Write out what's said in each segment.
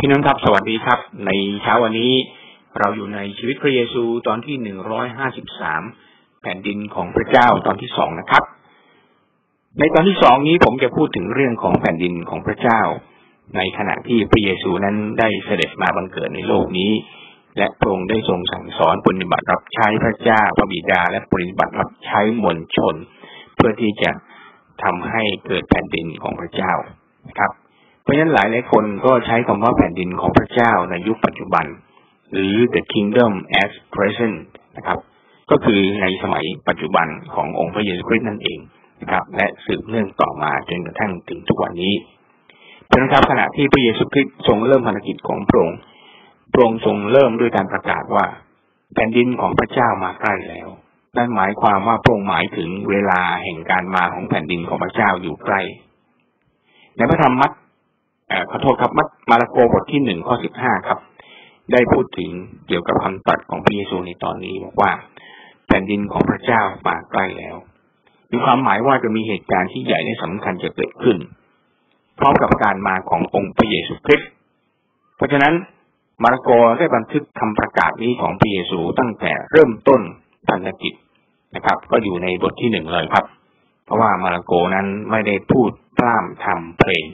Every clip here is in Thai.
พี่น้องครับสวัสดีครับ ในเช้าวันนี้ เราอยู่ในชีวิตพระเยซูตอนที่หนึ่งร้อยห้าสิบสามแผ่นดินของพระเจ้าตอนที่สองนะครับ ในตอนที่สองนี้ผมจะพูดถึงเรื่องของแผ่นดินของพระเจ้า ในขณะที่พระเยซูนั้นได้เสด็จมาบังเกิดในโลกนี้ และพระองค์ได้ทรงสั่งสอนปฏิบัติรับใช้พระเจ้าพระบิดาและปฏิบัติรับใช้มวลชน เพื่อที่จะทำให้เกิดแผ่นดินของพระเจ้านะครับ ราะฉะนั้นหลายหลายคนก็ใช้คำว่าแผ่นดินของพระเจ้าในยุคปัจจุบัน หรือ the kingdom as present นะครับ ก็คือในสมัยปัจจุบันขององค์พระเยซูคริสต์นั่นเองนะครับ และสืบเนื่องต่อมาจนกระทั่งถึงทุกวันนี้เพราะนะครับขณะที่พระเยซูคริสต์ทรงเริ่มภารกิจของพระองค์พระองค์ทรงเริ่มด้วยการประกาศว่า แผ่นดินของพระเจ้ามาใกล้แล้ว นั่นหมายความว่าพระองค์หมายถึงเวลาแห่งการมาของแผ่นดินของพระเจ้าอยู่ใกล้ในพระธรรมมัท ขอโทษครับมาระโกบทที่หนึ่งข้อสิบห้าครับ ได้พูดถึงเกี่ยวกับคำตรัสของพระเยซูในตอนนี้บอกว่า แผ่นดินของพระเจ้ามาใกล้แล้ว มีความหมายว่าจะมีเหตุการณ์ที่ใหญ่และสำคัญจะเกิดขึ้น พร้อมกับการมาขององค์พระเยซูคริสต์เพราะฉะนั้นมาระโกได้บันทึกคำประกาศนี้ของพระเยซูตั้งแต่เริ่มต้นพันธกิจนะครับ ก็อยู่ในบทที่หนึ่งเลยครับ เพราะว่ามาระโกนั้นไม่ได้พูดพร่ำทำเพลง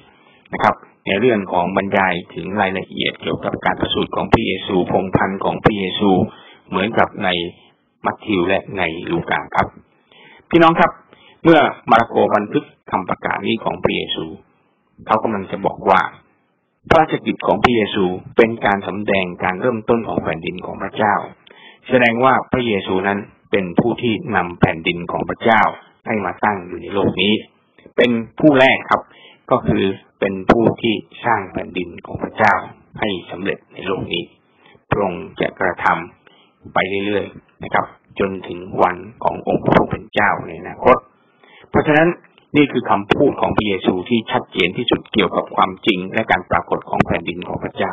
นะครับ ในเรื่องของบรรยายถึงรายละเอียดเกี่ยวกับการประสูติของพระเยซูพงพันธ์ของพระเยซู เหมือนกับในมัทธิวและในลูกาครับ พี่น้องครับ เมื่อมาระโกบันทึกคำประกาศนี้ของพระเยซู เขากำลังจะบอกว่าพระราชกิจของพระเยซูเป็นการสำแดงการเริ่มต้นของแผ่นดินของพระเจ้า แสดงว่าพระเยซูนั้นเป็นผู้ที่นำแผ่นดินของพระเจ้าให้มาตั้งอยู่ในโลกนี้ เป็นผู้แรกครับ ก็คือเป็นผู้ที่สร้างแผ่นดินของพระเจ้าให้สำเร็จในโลกนี้พระองค์จะกระทำไปเรื่อยๆนะครับ จนถึงวันขององค์พระผู้เป็นเจ้าในอนาคต เพราะฉะนั้นนี่คือคำพูดของพระเยซูที่ชัดเจนที่สุดเกี่ยวกับความจริง และการปรากฏของแผ่นดินของพระเจ้า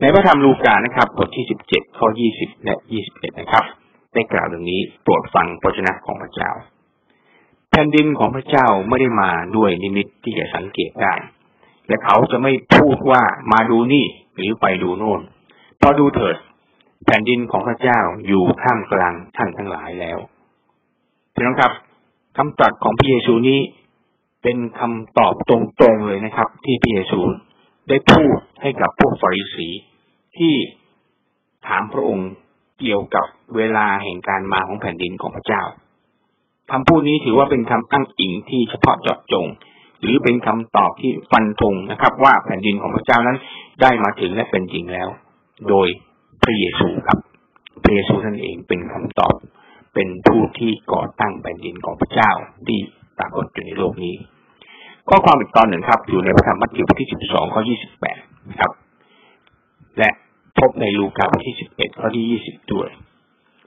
ในพระธรรมลูกานะครับ บทที่สิบเจ็ดข้อยี่สิบและยี่สิบเอ็ดนะครับ ได้กล่าวดังนี้โปรดฟังพระชนะของพระเจ้า ผ่นดินของพระเจ้าไม่ได้มาด้วยนิมิตที่จะสังเกตได้ และเขาจะไม่พูดว่ามาดูนี่หรือไปดูโน่นพอดูเถิด แผ่นดินของพระเจ้าอยู่ข้ามกลางท่านทั้งหลายแล้วพี่น้องครับคำตรัสของพระเยซูนี้เป็นคำตอบตรงๆเลยนะครับ ที่พระเยซูได้พูดให้กับพวกฟาริสีที่ถามพระองค์เกี่ยวกับเวลาแห่งการมาของแผ่นดินของพระเจ้า คำพูดนี้ถือว่าเป็นคำอ้างอิงที่เฉพาะเจาะจง หรือเป็นคำตอบที่ฟันธงนะครับ ว่าแผ่นดินของพระเจ้านั้นได้มาถึงและเป็นจริงแล้ว โดยพระเยซูครับพระเยซูนั่นเองเป็นคำตอบ เป็นผู้ที่ก่อตั้งแผ่นดินของพระเจ้าที่ปรากฏอยู่ในโลกนี้ ข้อความอีกตอนหนึ่งครับ อยู่ในพระธรรมมัทธิวบทที่สิบสองข้อยี่สิบแปดครับ และพบในลูกาบทที่สิบเอ็ดข้อที่ยี่สิบด้วย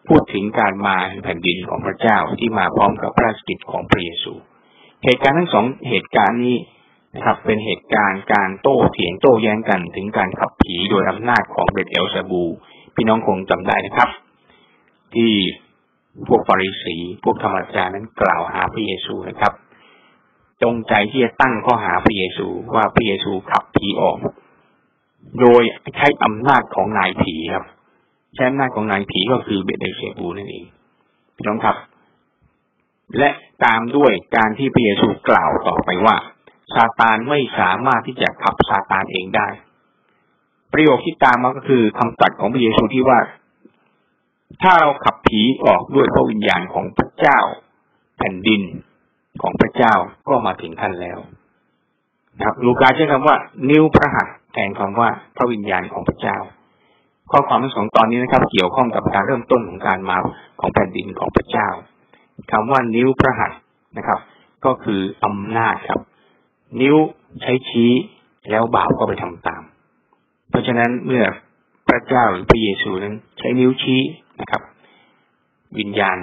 พูดถึงการมาแผ่นดินของพระเจ้าที่มาพร้อมกับพระราชกิจของพระเยซู เหตุการณ์ทั้งสองเหตุการณ์นี้นะครับ เป็นเหตุการณ์การโต้เถียงโต้แย้งกันถึงการขับผีโดยอำนาจของเบตเอลซาบู พี่น้องคงจำได้นะครับ ที่พวกฟาริสีพวกธรรมจานั้นกล่าวหาพระเยซูนะครับ จงใจที่จะตั้งข้อหาพระเยซูว่าพระเยซูขับผีออก โดยใช้อำนาจของนายผีครับ ใช้อำนาจของนายผีก็คือเบเดเซบูนั่นเองพี่น้องครับ และตามด้วยการที่พระเยซูกล่าวต่อไปว่าซาตานไม่สามารถที่จะขับซาตานเองได้ ประโยคที่ตามมาก็คือคำตรัสของพระเยซูที่ว่า ถ้าเราขับผีออกด้วยพระวิญญาณของพระเจ้า แผ่นดินของพระเจ้าก็มาถึงท่านแล้วนะครับลูกาใช้คำว่า นิ้วพระหัตถ์แทนคำว่าพระวิญญาณของพระเจ้า ข้อความทั้งสองตอนนี้นะครับ เกี่ยวข้องกับการเริ่มต้นของการมาของแผ่นดินของพระเจ้าคำว่านิ้วพระหัตถ์นะครับ ก็คืออำนาจครับ นิ้วใช้ชี้แล้วบ่าวก็ไปทำตาม เพราะฉะนั้นเมื่อพระเจ้าหรือพระเยซูนั้น ใช้นิ้วชี้นะครับ วิญญาณ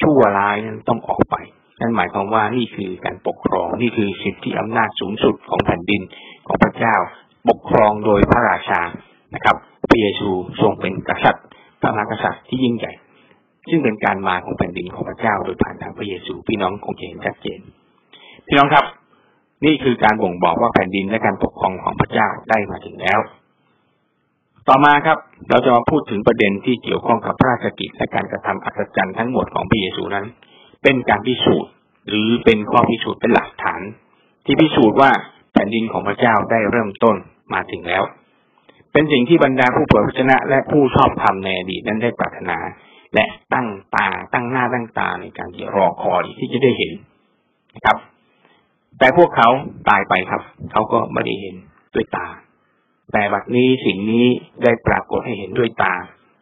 ชั่วร้ายนั้นต้องออกไปนั่นหมายความว่านี่คือการปกครองนี่คือสิทธิอำนาจสูงสุดของแผ่นดินของพระเจ้า ปกครองโดยพระราชานะครับ ระเยซูทรงเป็นกษัตริย์พระมหากษัตริย์ที่ยิ่งใหญ่ ซึ่งเป็นการมาของแผ่นดินของพระเจ้าโดยผ่านทางพระเยซูพี่น้องคงเห็นชัดเจน พี่น้องครับ นี่คือการบ่งบอกว่าแผ่นดินและการปกครองของพระเจ้าได้มาถึงแล้ว ต่อมาครับ เราจะมาพูดถึงประเด็นที่เกี่ยวข้องกับพระราชกิจและการกระทำอัศจรรย์ทั้งหมดของพระเยซูนั้น เป็นการพิสูจน์ หรือเป็นข้อพิสูจน์เป็นหลักฐาน ที่พิสูจน์ว่าแผ่นดินของพระเจ้าได้เริ่มต้นมาถึงแล้ว เป็นสิ่งที่บรรดาผู้เผยพระชนะและผู้ชอบธรรมในอดีตนั้นได้ปรารถนา และตั้งตาตั้งหน้าตั้งตาในการที่รอคอยที่จะได้เห็นนะครับ แต่พวกเขาตายไปครับ เขาก็ไม่ได้เห็นด้วยตา แต่บัดนี้สิ่งนี้ได้ปรากฏให้เห็นด้วยตา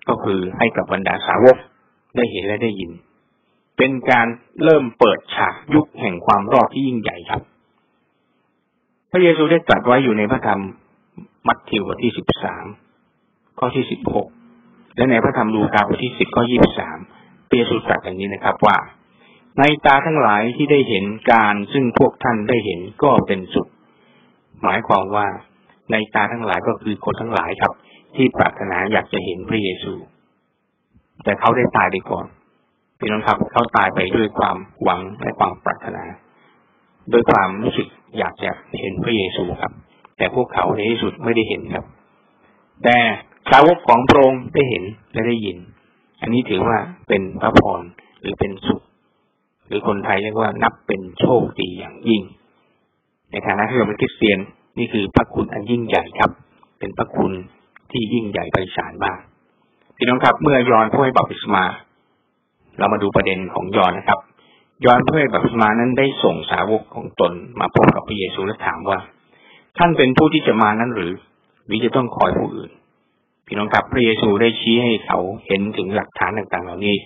ก็คือให้กับบรรดาสาวกได้เห็นและได้ยิน เป็นการเริ่มเปิดฉากยุคแห่งความรอดที่ยิ่งใหญ่ครับ พระเยซูได้ตรัสไว้อยู่ในพระธรรม มัทธิวบทที่สิบสามข้อที่สิบหกและในพระธรรมลูกาบทที่สิบข้อยี่บสามพระเยซูตรัสอย่างนี้นะครับว่า ในตาทั้งหลายที่ได้เห็นการซึ่งพวกท่านได้เห็นก็เป็นสุข หมายความว่าในตาทั้งหลายก็คือคนทั้งหลายครับ ที่ปรารถนาอยากจะเห็นพระเยซู แต่เขาได้ตายไปก่อนพี่น้องครับเขาตายไปด้วยความหวังและความปรารถนาโดยความรู้สึกอยากจะเห็นพระเยซูครับ แต่พวกเขาในที่สุดไม่ได้เห็นครับ แต่สาวกของพระองค์ได้เห็นและได้ยิน อันนี้ถือว่าเป็นพระพรหรือเป็นสุข หรือคนไทยเรียกว่านับเป็นโชคดีอย่างยิ่ง ในฐานะที่เราเป็นคริสเตียนนี่คือพระคุณอันยิ่งใหญ่ครับ เป็นพระคุณที่ยิ่งใหญ่ไพศาลมากพี่น้องครับ เมื่อยอนผู้ให้บัพติศมา เรามาดูประเด็นของยอนนะครับ ยอนผู้ให้บัพติศมานั้นได้ส่งสาวกของตนมาพบกับพระเยซูและถามว่า ท่านเป็นผู้ที่จะมานั้นหรือหรือจะต้องคอยผู้อื่น พี่น้องครับพระเยซูได้ชี้ให้เขาเห็นถึงหลักฐานต่างๆ เหล่านี้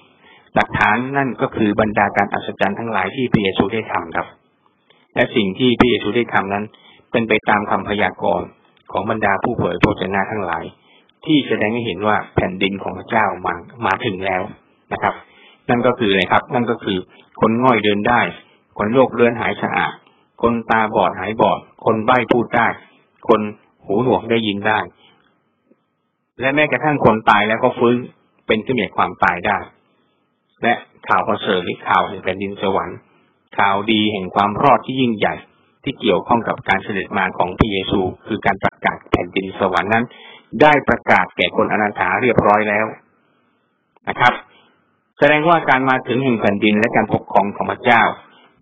หลักฐานนั่นก็คือบรรดาการอัศจรรย์ทั้งหลายที่พระเยซูได้ทำครับ และสิ่งที่พระเยซูได้ทำนั้น เป็นไปตามคำพยากรณ์ของบรรดาผู้เผยพระชนะทั้งหลาย ที่แสดงให้เห็นว่าแผ่นดินของพระเจ้ามามาถึงแล้วนะครับ นั่นก็คืออะไรครับ นั่นก็คือคนง่อยเดินได้ คนโรคเลือนหายสะอาด คนตาบอดหายบอด คนใบ้พูดได้ คนหูหนวกได้ยินได้ และแม้กระทั่งคนตายแล้วก็ฟื้นเป็นขึ้นจากความตายได้ และข่าวประเสริฐหรือข่าวแห่งแผ่นดินสวรรค์ข่าวดีแห่งความรอดที่ยิ่งใหญ่ที่เกี่ยวข้องกับการเสด็จมาของพระเยซู คือการประกาศแผ่นดินสวรรค์นั้น ได้ประกาศแก่คนอนาถาเรียบร้อยแล้วนะครับ แสดงว่าการมาถึงแห่งแผ่นดินและการปกครองของพระเจ้า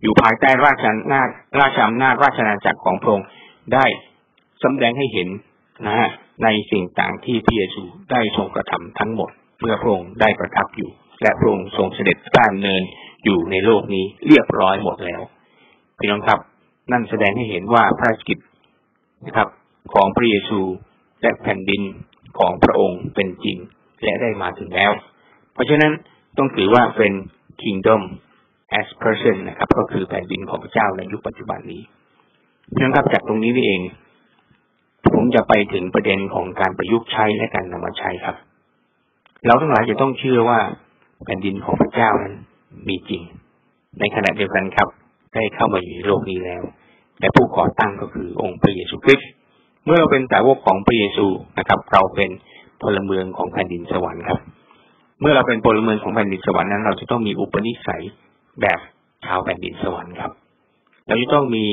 อยู่ภายใต้ราชอำนาจราชอำนาจราชอาณาจักรของพระองค์ได้สำแดงให้เห็นนะฮะในสิ่งต่างที่พระเยซูได้ทรงกระทำทั้งหมด เมื่อพระองค์ได้ประทับอยู่ และพระองค์ทรงเสด็จต้านเนินอยู่ในโลกนี้เรียบร้อยหมดแล้วพี่น้องครับ นั่นแสดงให้เห็นว่าพระกิจนะครับ ของพระเยซูและแผ่นดินของพระองค์เป็นจริงและได้มาถึงแล้ว เพราะฉะนั้นต้องถือว่าเป็น kingdom as person นะครับ ก็คือแผ่นดินของพระเจ้าในยุคปัจจุบันนี้พี่องครับจากตรงนี้นี่เอง ผมจะไปถึงประเด็นของการประยุกต์ใช้และการนำมาใช้ครับ เราทั้งหลายจะต้องเชื่อว่าแผ่นดินของพระเจ้านั้นมีจริง ในขณะเดียวกันครับ ได้เข้ามาอยู่ในโลกนี้แล้วแต่ผู้ก่อตั้งก็คือองค์พระเยซูคริสต์เมื่อเราเป็นสาวกของพระเยซูนะครับ เราเป็นพลเมืองของแผ่นดินสวรรค์ครับ เมื่อเราเป็นพลเมืองของแผ่นดินสวรรค์นั้น เราจะต้องมีอุปนิสัย แบบชาวแผ่นดินสวรรค์ครับ เราจะต้องมี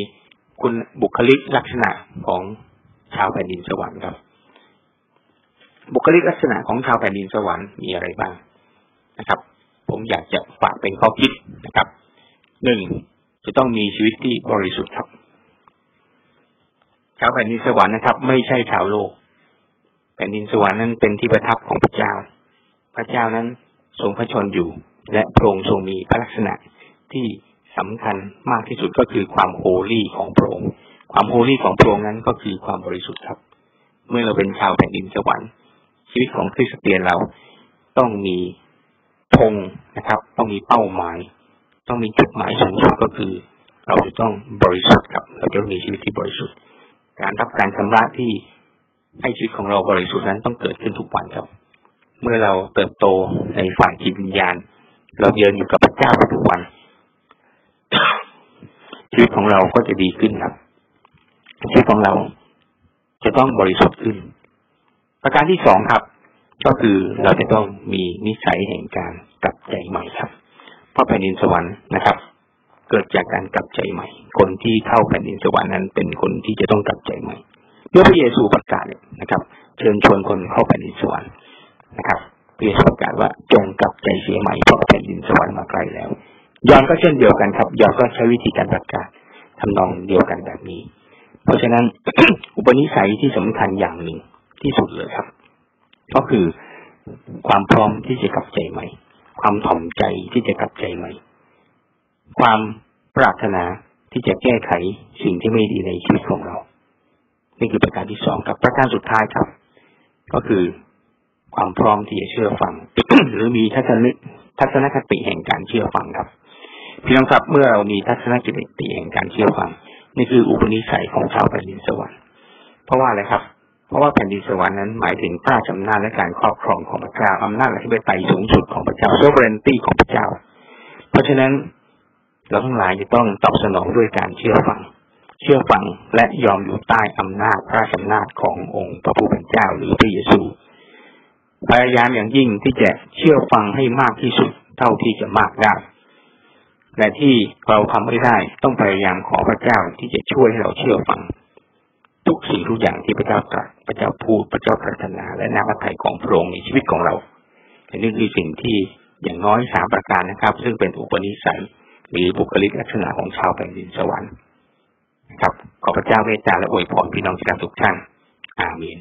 คุณบุคลิกลักษณะของชาวแผ่นดินสวรรค์ครับ บุคลิกลักษณะของชาวแผ่นดินสวรรค์มีอะไรบ้างนะครับ ผมอยากจะฝากเป็นข้อคิดนะครับหนึ่งจะต้องมีชีวิตที่บริสุทธิ์ครับ ชาวแผ่นดินสวรรค์นะครับ ไม่ใช่ชาวโลก แผ่นดินสวรรค์นั้นเป็นที่ประทับของพระเจ้า พระเจ้านั้นทรงพระชนอยู่ และพระองค์ทรงมีพระลักษณะที่สำคัญมากที่สุดก็คือความโฮลี่ของพระองค์ ความโฮลี่ของพระองค์นั้นก็คือความบริสุทธิ์ครับ เมื่อเราเป็นชาวแผ่นดินสวรรค์ชีวิตของคริสเตียนเราต้องมีธงนะครับ ต้องมีเป้าหมาย ต้องมีจุดหมายสูงสุดก็คือ เราจะต้องบริสุทธิ์ครับ เราจะมีชีวิตที่บริสุทธิ์ การรับการชำระที่ให้ชีวิตของเราบริสุทธิ์นั้นต้องเกิดขึ้นทุกวันครับ เมื่อเราเติบโตในฝ่ายจิตวิญญาณ เราเดินอยู่กับพระเจ้าทุกวัน ชีวิตของเราก็จะดีขึ้นครับ ชีวิตของเราจะต้องบริสุทธิ์ขึ้น ประการที่สองครับ ก็คือเราจะต้องมีนิสัยแห่งการกลับใจใหม่ครับ เพราะแผ่นดินสวรรค์นะครับ เกิดจากการกลับใจใหม่ คนที่เข้าแผ่นดินสวรรค์นั้นเป็นคนที่จะต้องกลับใจใหม่เมื่อพระเยซูประกาศนะครับ เชิญชวนคนเข้าแผ่นดินสวรรค์นะครับ พระเยซูประกาศว่าจงกลับใจเสียใหม่เพราะแผ่นดินสวรรค์มาไกลแล้ว ยอนก็เช่นเดียวกันครับ ยอนก็ใช้วิธีการประกาศทำนองเดียวกันแบบนี้ เพราะฉะนั้นอุปนิสัยที่สำคัญอย่างหนึ่งที่สุดเลยครับ ก็คือความพร้อมที่จะกลับใจใหม่ ความถ่อมใจที่จะกลับใจใหม่ ความปรารถนาที่จะแก้ไขสิ่งที่ไม่ดีในชีวิตของเรา นี่คือประการที่สองครับ ประการสุดท้ายครับ ก็คือ ความพร้อมที่จะเชื่อฟัง หรือมีทัศนทัศนคติแห่งการเชื่อฟังครับพี่น้องครับเมื่อเรามีทัศนคติแห่งการเชื่อฟังนี่คืออุปนิสัยของชาวแผ่นดินสวรรค์เพราะว่าอะไรครับ เพราะว่าแผ่นดินสวรรค์นั้นหมายถึงพระราชอำนาจและการครอบครองของพระเจ้าอำนาจและที่เป็นไตสูงสุดของพระเจ้า sovereignty ของพระเจ้า เพราะฉะนั้นเราทั้งหลายจะต้องตอบสนองด้วยการเชื่อฟัง เชื่อฟังและยอมอยู่ใต้อำนาจพระราชอำนาจขององค์พระผู้เป็นเจ้าหรือพระเยซู พยายามอย่างยิ่งที่จะเชื่อฟังให้มากที่สุดเท่าที่จะมากได้แต่ที่เราทำไม่ได้ต้องพยายามขอพระเจ้าที่จะช่วยให้เราเชื่อฟัง ทุกสิ่งทุกอย่างที่พระเจ้าตรัสพระเจ้าพูดพระเจ้าปรารถนาและน้ำพระทัยของพระองค์ในชีวิตของเราอันนี้คือสิ่งที่อย่างน้อยสามประการนะครับ ซึ่งเป็นอุปนิสัยหรือบุคลิกลักษณะของชาวแผ่นดินสวรรค์ครับขอพระเจ้าเมตตาและอวยพรพี่น้องที่รักทุกท่านอาเมน